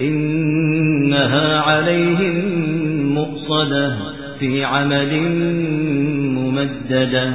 إنها عليهم مؤصدة في عمل ممددة.